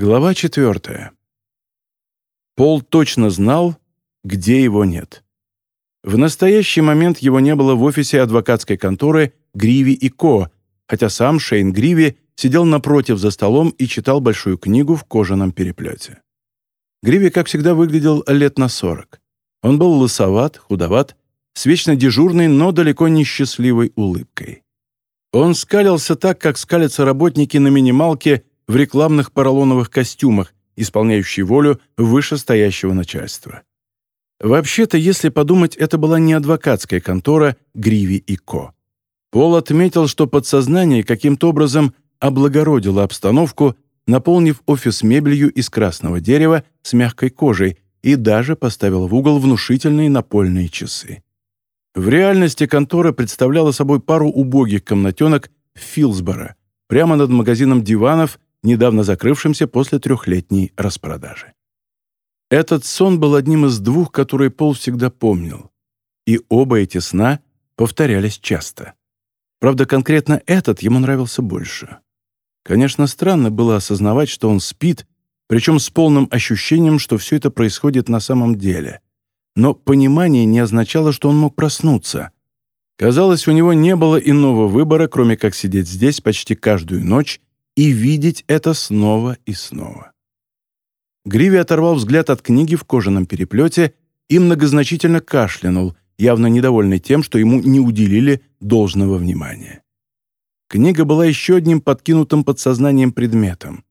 Глава четвертая. Пол точно знал, где его нет. В настоящий момент его не было в офисе адвокатской конторы Гриви и Ко, хотя сам Шейн Гриви сидел напротив за столом и читал большую книгу в кожаном переплете. Гриви, как всегда, выглядел лет на сорок. Он был лысоват, худоват, с вечно дежурной, но далеко не счастливой улыбкой. Он скалился так, как скалятся работники на минималке в рекламных поролоновых костюмах, исполняющие волю вышестоящего начальства. Вообще-то, если подумать, это была не адвокатская контора Гриви и Ко. Пол отметил, что подсознание каким-то образом облагородило обстановку, наполнив офис мебелью из красного дерева с мягкой кожей и даже поставил в угол внушительные напольные часы. В реальности контора представляла собой пару убогих комнатенок в Филсборо, прямо над магазином диванов недавно закрывшимся после трехлетней распродажи. Этот сон был одним из двух, которые Пол всегда помнил. И оба эти сна повторялись часто. Правда, конкретно этот ему нравился больше. Конечно, странно было осознавать, что он спит, причем с полным ощущением, что все это происходит на самом деле. Но понимание не означало, что он мог проснуться. Казалось, у него не было иного выбора, кроме как сидеть здесь почти каждую ночь и видеть это снова и снова. Гриви оторвал взгляд от книги в кожаном переплете и многозначительно кашлянул, явно недовольный тем, что ему не уделили должного внимания. Книга была еще одним подкинутым подсознанием предметом.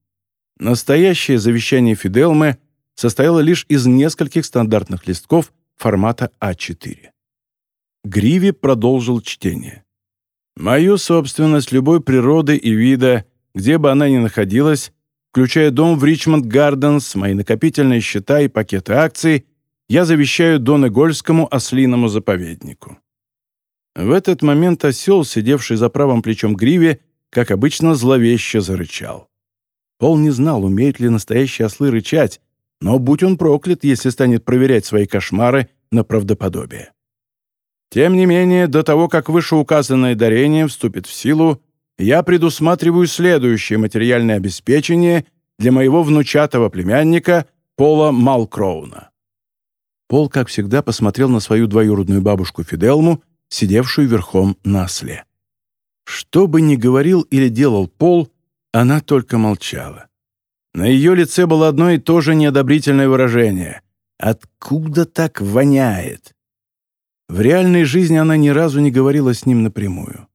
Настоящее завещание Фиделмы состояло лишь из нескольких стандартных листков формата А4. Гриви продолжил чтение. «Мою собственность любой природы и вида где бы она ни находилась, включая дом в Ричмонд-Гарденс, мои накопительные счета и пакеты акций, я завещаю Донегольскому ослиному заповеднику. В этот момент осел, сидевший за правым плечом Гриве, как обычно, зловеще зарычал. Пол не знал, умеют ли настоящие ослы рычать, но будь он проклят, если станет проверять свои кошмары на правдоподобие. Тем не менее, до того, как вышеуказанное дарение вступит в силу, я предусматриваю следующее материальное обеспечение для моего внучатого племянника Пола Малкроуна». Пол, как всегда, посмотрел на свою двоюродную бабушку Фиделму, сидевшую верхом на осле. Что бы ни говорил или делал Пол, она только молчала. На ее лице было одно и то же неодобрительное выражение. «Откуда так воняет?» В реальной жизни она ни разу не говорила с ним напрямую.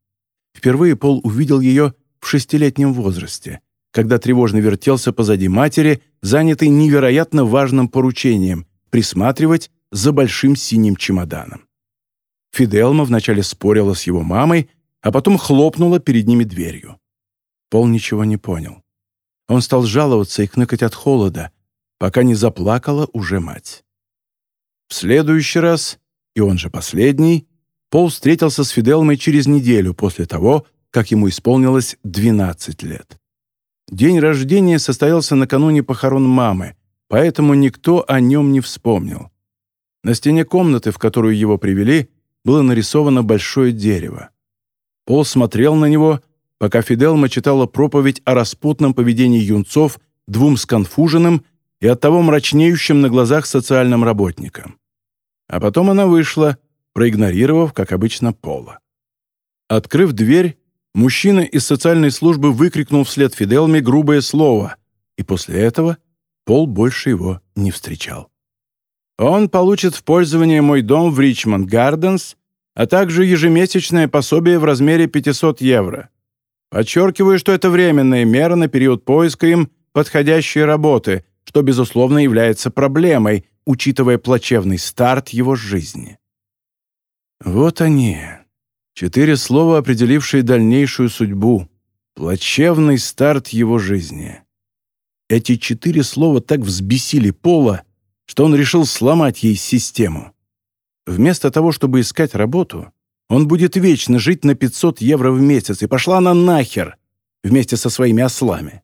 Впервые Пол увидел ее в шестилетнем возрасте, когда тревожно вертелся позади матери, занятый невероятно важным поручением — присматривать за большим синим чемоданом. Фиделма вначале спорила с его мамой, а потом хлопнула перед ними дверью. Пол ничего не понял. Он стал жаловаться и кныкать от холода, пока не заплакала уже мать. В следующий раз, и он же последний, Пол встретился с Фиделмой через неделю после того, как ему исполнилось 12 лет. День рождения состоялся накануне похорон мамы, поэтому никто о нем не вспомнил. На стене комнаты, в которую его привели, было нарисовано большое дерево. Пол смотрел на него, пока Фиделма читала проповедь о распутном поведении юнцов двум сконфуженным и оттого мрачнеющим на глазах социальным работникам. А потом она вышла — проигнорировав, как обычно, Пола. Открыв дверь, мужчина из социальной службы выкрикнул вслед Фиделме грубое слово, и после этого Пол больше его не встречал. Он получит в пользование мой дом в Ричмонд Гарденс, а также ежемесячное пособие в размере 500 евро. Подчеркиваю, что это временная мера на период поиска им подходящей работы, что, безусловно, является проблемой, учитывая плачевный старт его жизни. Вот они, четыре слова, определившие дальнейшую судьбу, плачевный старт его жизни. Эти четыре слова так взбесили Пола, что он решил сломать ей систему. Вместо того, чтобы искать работу, он будет вечно жить на 500 евро в месяц, и пошла она нахер вместе со своими ослами.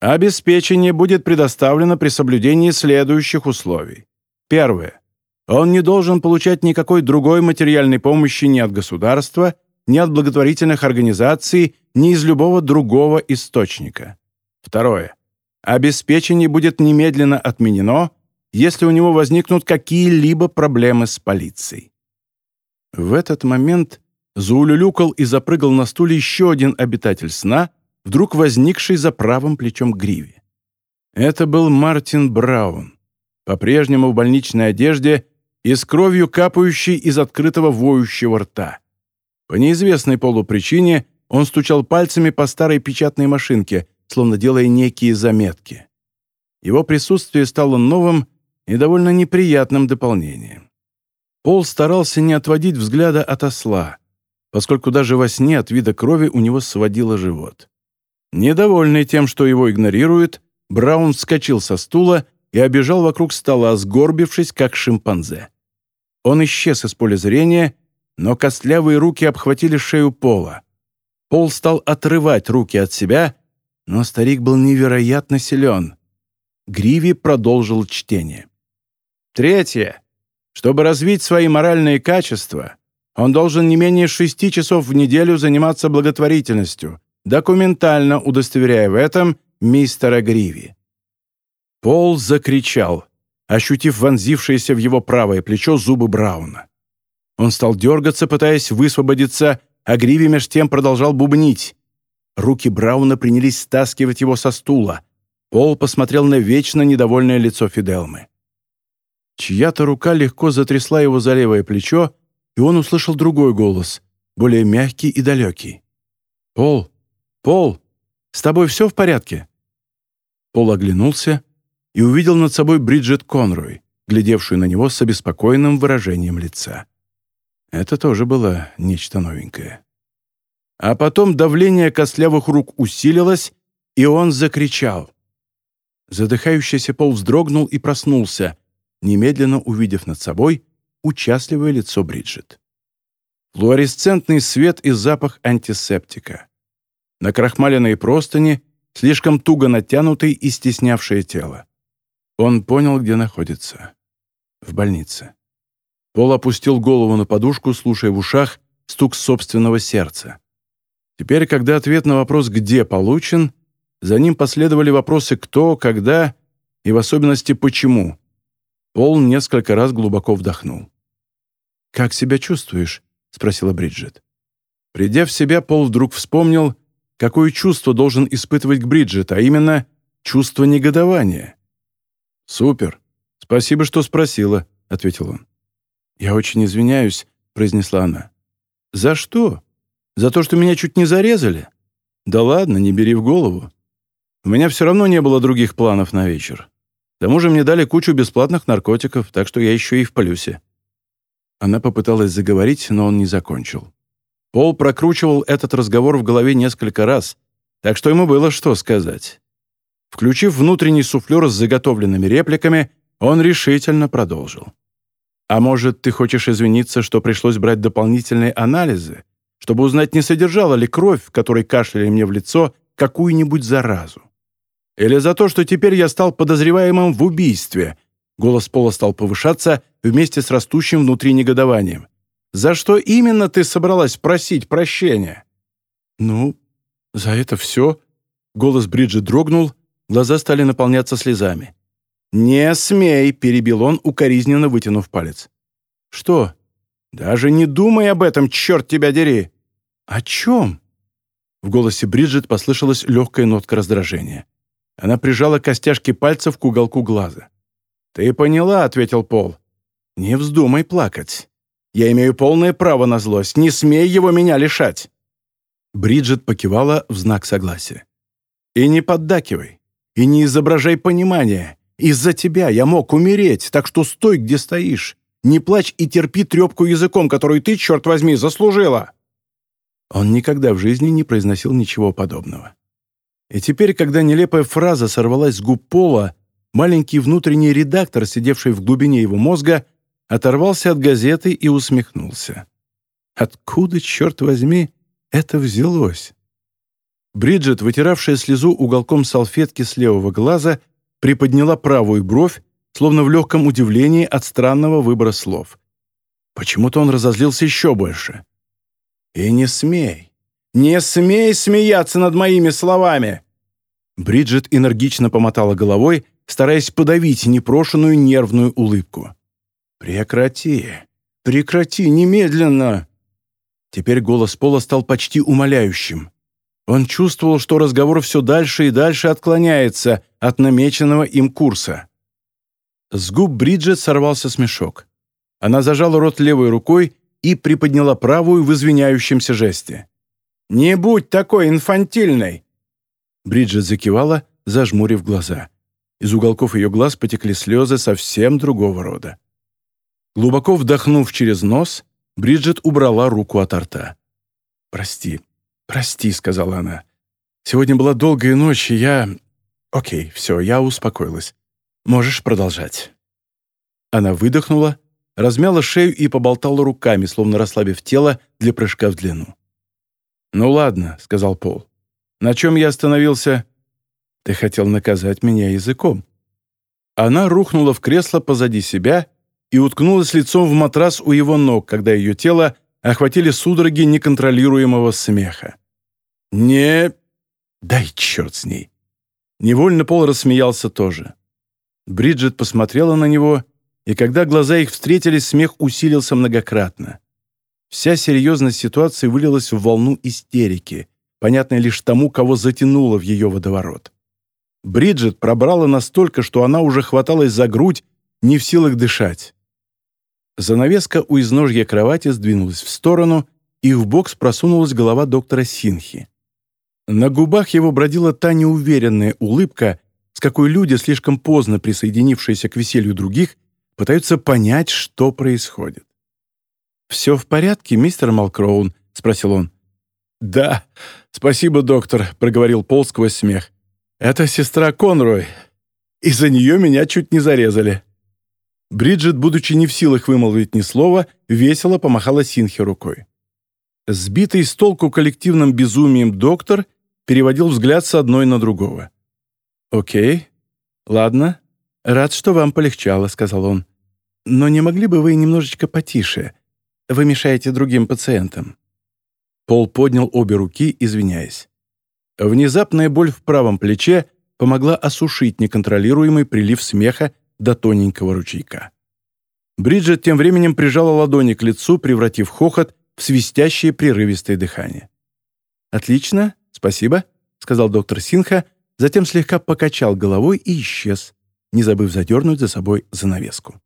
Обеспечение будет предоставлено при соблюдении следующих условий. Первое. Он не должен получать никакой другой материальной помощи ни от государства, ни от благотворительных организаций, ни из любого другого источника. Второе. Обеспечение будет немедленно отменено, если у него возникнут какие-либо проблемы с полицией. В этот момент заулюлюкал и запрыгал на стуле еще один обитатель сна, вдруг возникший за правым плечом Гриви. Это был Мартин Браун, по-прежнему в больничной одежде и с кровью капающей из открытого воющего рта. По неизвестной полупричине он стучал пальцами по старой печатной машинке, словно делая некие заметки. Его присутствие стало новым и довольно неприятным дополнением. Пол старался не отводить взгляда от осла, поскольку даже во сне от вида крови у него сводило живот. Недовольный тем, что его игнорируют, Браун вскочил со стула и обежал вокруг стола, сгорбившись, как шимпанзе. Он исчез из поля зрения, но костлявые руки обхватили шею Пола. Пол стал отрывать руки от себя, но старик был невероятно силен. Гриви продолжил чтение. Третье. Чтобы развить свои моральные качества, он должен не менее шести часов в неделю заниматься благотворительностью, документально удостоверяя в этом мистера Гриви. Пол закричал, ощутив вонзившееся в его правое плечо зубы Брауна. Он стал дергаться, пытаясь высвободиться, а Гриви меж тем продолжал бубнить. Руки Брауна принялись стаскивать его со стула. Пол посмотрел на вечно недовольное лицо Фиделмы. Чья-то рука легко затрясла его за левое плечо, и он услышал другой голос, более мягкий и далекий. «Пол! Пол! С тобой все в порядке?» Пол оглянулся и увидел над собой Бриджит Конрой, глядевшую на него с обеспокоенным выражением лица. Это тоже было нечто новенькое. А потом давление костлявых рук усилилось, и он закричал. Задыхающийся Пол вздрогнул и проснулся, немедленно увидев над собой участливое лицо Бриджит. Флуоресцентный свет и запах антисептика. Накрахмаленные простыни, слишком туго натянутые и стеснявшие тело. Он понял, где находится. В больнице. Пол опустил голову на подушку, слушая в ушах стук собственного сердца. Теперь, когда ответ на вопрос «где» получен, за ним последовали вопросы «кто», «когда» и в особенности «почему». Пол несколько раз глубоко вдохнул. «Как себя чувствуешь?» — спросила Бриджит. Придя в себя, Пол вдруг вспомнил, какое чувство должен испытывать к Бриджит, а именно чувство негодования. «Супер. Спасибо, что спросила», — ответил он. «Я очень извиняюсь», — произнесла она. «За что? За то, что меня чуть не зарезали? Да ладно, не бери в голову. У меня все равно не было других планов на вечер. К тому же мне дали кучу бесплатных наркотиков, так что я еще и в плюсе». Она попыталась заговорить, но он не закончил. Пол прокручивал этот разговор в голове несколько раз, так что ему было что сказать. Включив внутренний суфлер с заготовленными репликами, он решительно продолжил. «А может, ты хочешь извиниться, что пришлось брать дополнительные анализы, чтобы узнать, не содержала ли кровь, которой кашляли мне в лицо, какую-нибудь заразу? Или за то, что теперь я стал подозреваемым в убийстве?» Голос Пола стал повышаться вместе с растущим внутри негодованием. «За что именно ты собралась просить прощения?» «Ну, за это все...» Голос Бриджит дрогнул, Глаза стали наполняться слезами. «Не смей!» — перебил он, укоризненно вытянув палец. «Что? Даже не думай об этом, черт тебя дери!» «О чем?» В голосе Бриджит послышалась легкая нотка раздражения. Она прижала костяшки пальцев к уголку глаза. «Ты поняла», — ответил Пол. «Не вздумай плакать. Я имею полное право на злость. Не смей его меня лишать!» Бриджит покивала в знак согласия. «И не поддакивай. И не изображай понимания. Из-за тебя я мог умереть, так что стой, где стоишь. Не плачь и терпи трепку языком, которую ты, черт возьми, заслужила». Он никогда в жизни не произносил ничего подобного. И теперь, когда нелепая фраза сорвалась с губ Пола, маленький внутренний редактор, сидевший в глубине его мозга, оторвался от газеты и усмехнулся. Откуда, черт возьми, это взялось? Бриджит, вытиравшая слезу уголком салфетки с левого глаза, приподняла правую бровь, словно в легком удивлении от странного выбора слов. Почему-то он разозлился еще больше. «И не смей, не смей смеяться над моими словами!» Бриджит энергично помотала головой, стараясь подавить непрошенную нервную улыбку. «Прекрати! Прекрати немедленно!» Теперь голос Пола стал почти умоляющим. Он чувствовал, что разговор все дальше и дальше отклоняется от намеченного им курса. С губ Бриджит сорвался смешок. Она зажала рот левой рукой и приподняла правую в извиняющемся жесте. «Не будь такой инфантильной!» Бриджит закивала, зажмурив глаза. Из уголков ее глаз потекли слезы совсем другого рода. Глубоко вдохнув через нос, Бриджит убрала руку от рта. «Прости, прости», — сказала она. «Сегодня была долгая ночь, и я...» «Окей, все, я успокоилась. Можешь продолжать». Она выдохнула, размяла шею и поболтала руками, словно расслабив тело для прыжка в длину. «Ну ладно», — сказал Пол. «На чем я остановился?» «Ты хотел наказать меня языком». Она рухнула в кресло позади себя и уткнулась лицом в матрас у его ног, когда ее тело охватили судороги неконтролируемого смеха. «Не... дай черт с ней!» Невольно Пол рассмеялся тоже. Бриджит посмотрела на него, и когда глаза их встретились, смех усилился многократно. Вся серьезность ситуации вылилась в волну истерики, понятной лишь тому, кого затянуло в ее водоворот. Бриджит пробрала настолько, что она уже хваталась за грудь, не в силах дышать. Занавеска у изножья кровати сдвинулась в сторону, и в бокс просунулась голова доктора Синхи. На губах его бродила та неуверенная улыбка, с какой люди, слишком поздно присоединившиеся к веселью других, пытаются понять, что происходит. «Все в порядке, мистер Малкроун?» — спросил он. «Да, спасибо, доктор», — проговорил Пол сквозь смех. «Это сестра Конрой. Из-за нее меня чуть не зарезали». Бриджит, будучи не в силах вымолвить ни слова, весело помахала Синхе рукой. Сбитый с толку коллективным безумием доктор переводил взгляд с одной на другого. «Окей, ладно. Рад, что вам полегчало», — сказал он. «Но не могли бы вы немножечко потише? Вы мешаете другим пациентам». Пол поднял обе руки, извиняясь. Внезапная боль в правом плече помогла осушить неконтролируемый прилив смеха до тоненького ручейка. Бриджит тем временем прижала ладони к лицу, превратив хохот в свистящее прерывистое дыхание. «Отлично, спасибо», — сказал доктор Синха, затем слегка покачал головой и исчез, не забыв задернуть за собой занавеску.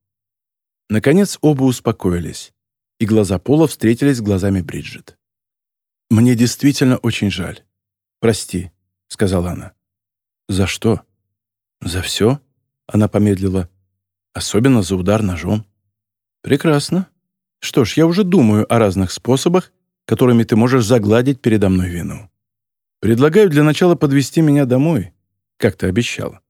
Наконец оба успокоились, и глаза Пола встретились с глазами Бриджит. «Мне действительно очень жаль. Прости», — сказала она. «За что?» «За все?» Она помедлила. «Особенно за удар ножом». «Прекрасно. Что ж, я уже думаю о разных способах, которыми ты можешь загладить передо мной вину. Предлагаю для начала подвести меня домой, как ты обещала».